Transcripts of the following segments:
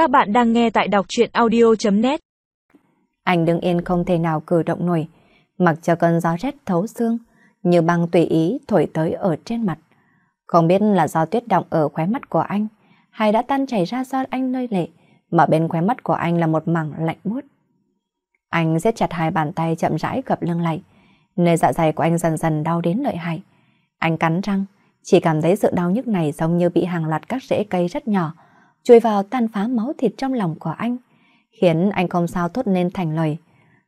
Các bạn đang nghe tại đọc truyện audio.net Anh đứng yên không thể nào cử động nổi, mặc cho cơn gió rét thấu xương, như băng tùy ý thổi tới ở trên mặt. Không biết là do tuyết động ở khóe mắt của anh, hay đã tan chảy ra do anh nơi lệ, mà bên khóe mắt của anh là một mảng lạnh buốt. Anh siết chặt hai bàn tay chậm rãi gập lưng lại, nơi dạ dày của anh dần dần đau đến lợi hại. Anh cắn răng, chỉ cảm thấy sự đau nhức này giống như bị hàng loạt các rễ cây rất nhỏ, chui vào tan phá máu thịt trong lòng của anh, khiến anh không sao thốt nên thành lời.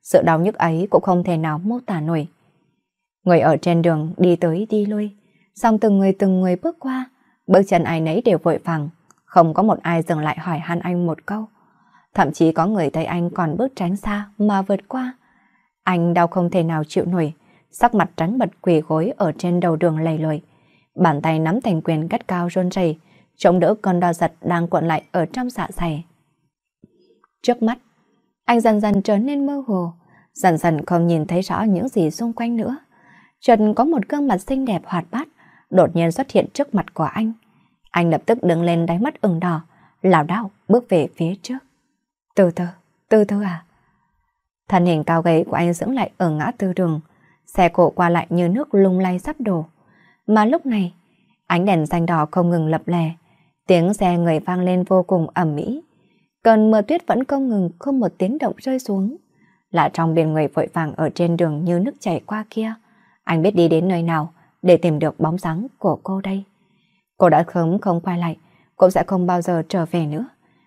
Sự đau nhức ấy cũng không thể nào mô tả nổi. Người ở trên đường đi tới đi lui, xong từng người từng người bước qua, bước chân ai nấy đều vội vàng, không có một ai dừng lại hỏi han anh một câu. Thậm chí có người thấy anh còn bước tránh xa mà vượt qua. Anh đau không thể nào chịu nổi, sắc mặt trắng bật quỳ gối ở trên đầu đường lầy lội. Bàn tay nắm thành quyền gắt cao rôn rầy, chống đỡ con đau giật đang cuộn lại ở trong dạ dày. Trước mắt, anh dần dần trở nên mơ hồ, dần dần không nhìn thấy rõ những gì xung quanh nữa. Chợt có một gương mặt xinh đẹp hoạt bát, đột nhiên xuất hiện trước mặt của anh. Anh lập tức đứng lên đáy mắt ửng đỏ, lảo đảo bước về phía trước. Từ từ, từ từ à? Thân hình cao gầy của anh dưỡng lại ở ngã tư đường, xe cộ qua lại như nước lung lay sắp đổ. Mà lúc này, ánh đèn xanh đỏ không ngừng lập lè, tiếng xe người vang lên vô cùng ẩm mỹ. Cơn mưa tuyết vẫn không ngừng không một tiếng động rơi xuống. Lạ trong biển người vội vàng ở trên đường như nước chảy qua kia. Anh biết đi đến nơi nào để tìm được bóng dáng của cô đây. Cô đã khớm không quay lại, cũng sẽ không bao giờ trở về nữa.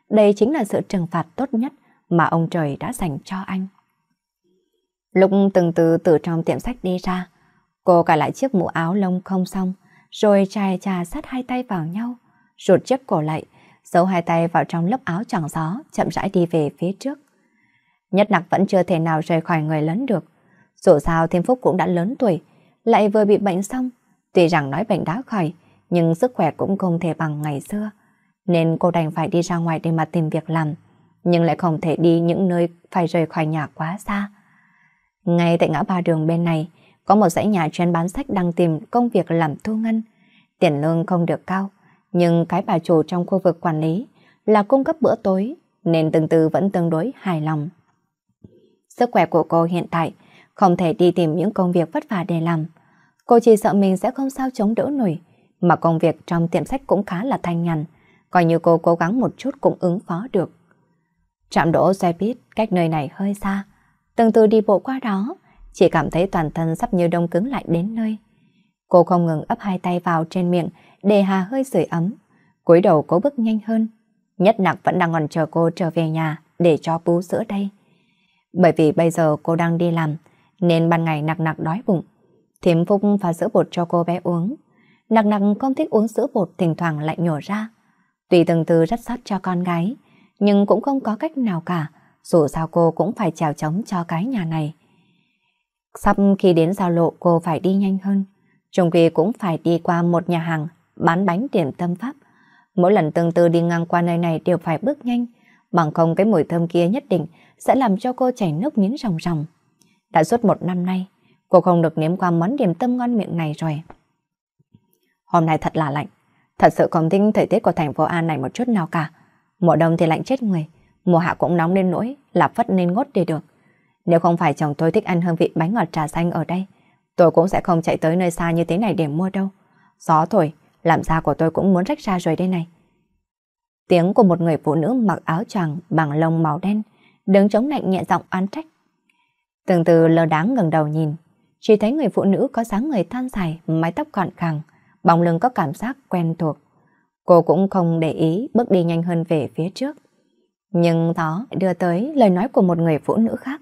Đây chính là sự trừng phạt tốt nhất mà ông trời đã dành cho anh. Lúc từng từ từ trong tiệm sách đi ra, cô cài lại chiếc mũ áo lông không xong, rồi chài chà sát hai tay vào nhau, rụt chiếc cổ lại, giấu hai tay vào trong lớp áo choàng gió, chậm rãi đi về phía trước. Nhất nặc vẫn chưa thể nào rời khỏi người lớn được. Dù sao Thiên Phúc cũng đã lớn tuổi, lại vừa bị bệnh xong. Tuy rằng nói bệnh đã khỏi, nhưng sức khỏe cũng không thể bằng ngày xưa. Nên cô đành phải đi ra ngoài để mà tìm việc làm, nhưng lại không thể đi những nơi phải rời khỏi nhà quá xa. Ngay tại ngã ba đường bên này, có một dãy nhà chuyên bán sách đang tìm công việc làm thu ngân. Tiền lương không được cao, nhưng cái bà chủ trong khu vực quản lý là cung cấp bữa tối, nên từng từ vẫn tương đối hài lòng. Sức khỏe của cô hiện tại không thể đi tìm những công việc vất vả để làm. Cô chỉ sợ mình sẽ không sao chống đỡ nổi, mà công việc trong tiệm sách cũng khá là thanh nhàn, coi như cô cố gắng một chút cũng ứng phó được. Trạm đỗ xe buýt cách nơi này hơi xa, từng từ đi bộ qua đó, chỉ cảm thấy toàn thân sắp như đông cứng lại đến nơi. Cô không ngừng ấp hai tay vào trên miệng để hà hơi sưởi ấm, cúi đầu cố bước nhanh hơn. Nhất nặc vẫn đang còn chờ cô trở về nhà để cho bú sữa đây. Bởi vì bây giờ cô đang đi làm, nên ban ngày nặc nặc đói bụng. Thiếm Phúc pha sữa bột cho cô bé uống. Nặc nặc không thích uống sữa bột thỉnh thoảng lại nhổ ra. Tùy từng từ rất sót cho con gái, nhưng cũng không có cách nào cả, dù sao cô cũng phải chèo chống cho cái nhà này. Sắp khi đến giao lộ cô phải đi nhanh hơn, trong khi cũng phải đi qua một nhà hàng bán bánh điểm tâm pháp. Mỗi lần tương tư đi ngang qua nơi này đều phải bước nhanh, bằng không cái mùi thơm kia nhất định sẽ làm cho cô chảy nước miếng ròng ròng. Đã suốt một năm nay, cô không được nếm qua món điểm tâm ngon miệng này rồi. Hôm nay thật là lạnh, thật sự không thích thời tiết của thành phố An này một chút nào cả. Mùa đông thì lạnh chết người, mùa hạ cũng nóng đến nỗi là phất nên ngốt đi được. Nếu không phải chồng tôi thích ăn hương vị bánh ngọt trà xanh ở đây, tôi cũng sẽ không chạy tới nơi xa như thế này để mua đâu. Gió thổi, làm da của tôi cũng muốn rách ra rồi đây này. Tiếng của một người phụ nữ mặc áo choàng bằng lông màu đen, đứng chống lạnh nhẹ giọng oán trách. Từng từ lờ đáng ngẩng đầu nhìn, chỉ thấy người phụ nữ có dáng người than dài, mái tóc gọn gàng, bóng lưng có cảm giác quen thuộc. Cô cũng không để ý bước đi nhanh hơn về phía trước. Nhưng đó đưa tới lời nói của một người phụ nữ khác.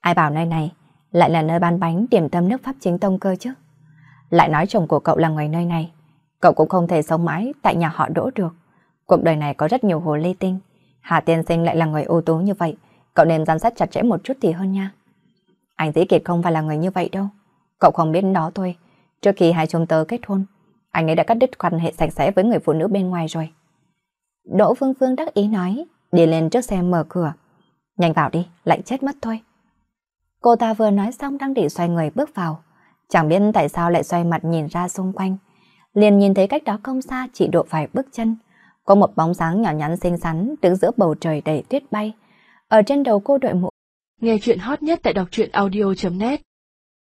Ai bảo nơi này lại là nơi bán bánh điểm tâm nước Pháp chính tông cơ chứ? Lại nói chồng của cậu là người nơi này. Cậu cũng không thể sống mãi tại nhà họ đỗ được. Cuộc đời này có rất nhiều hồ ly tinh. Hà tiên sinh lại là người ưu tú như vậy. Cậu nên giám sát chặt chẽ một chút thì hơn nha. Anh Dĩ Kiệt không phải là người như vậy đâu. Cậu không biết đó thôi. Trước khi hai chúng tớ kết hôn, anh ấy đã cắt đứt quan hệ sạch sẽ với người phụ nữ bên ngoài rồi. Đỗ Phương Phương đắc ý nói, đi lên trước xe mở cửa. Nhanh vào đi, lạnh chết mất thôi. Cô ta vừa nói xong đang định xoay người bước vào. Chẳng biết tại sao lại xoay mặt nhìn ra xung quanh. Liền nhìn thấy cách đó không xa chị độ vài bước chân. Có một bóng dáng nhỏ nhắn xinh xắn đứng giữa bầu trời đầy tuyết bay. Ở trên đầu cô đội mũ. Nghe chuyện hot nhất tại đọc truyện audio.net